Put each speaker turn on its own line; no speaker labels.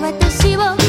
私を